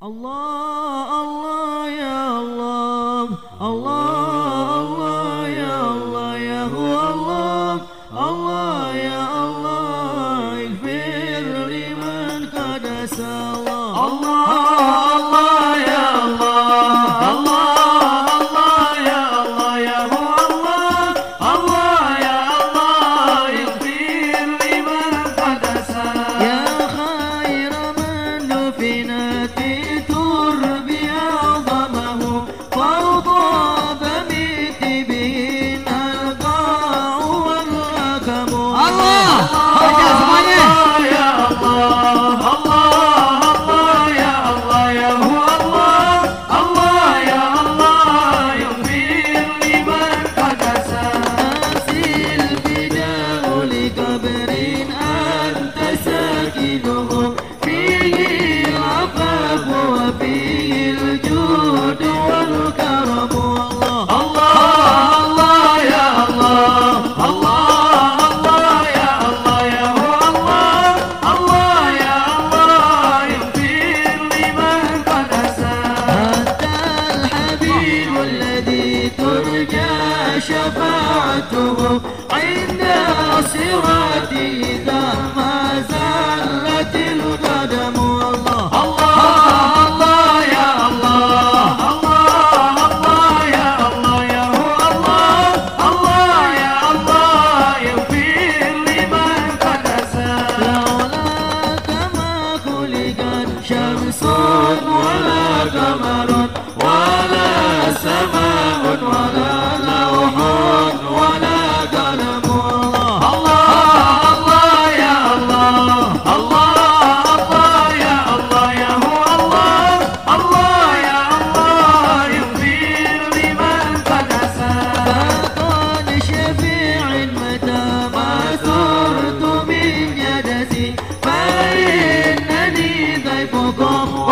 Allah, Allah, ya Allah, Allah, Allah, ya Allah, ya Allah, Allah, ya Allah. Allah شفاعته عند صراطي إذا ما زالت القدم الله الله الله يا الله الله الله يا الله يا هو الله الله يا الله يغفر لمن قد أساء لولاك ما خلق شمس ولا قمر ولا سماء ولا go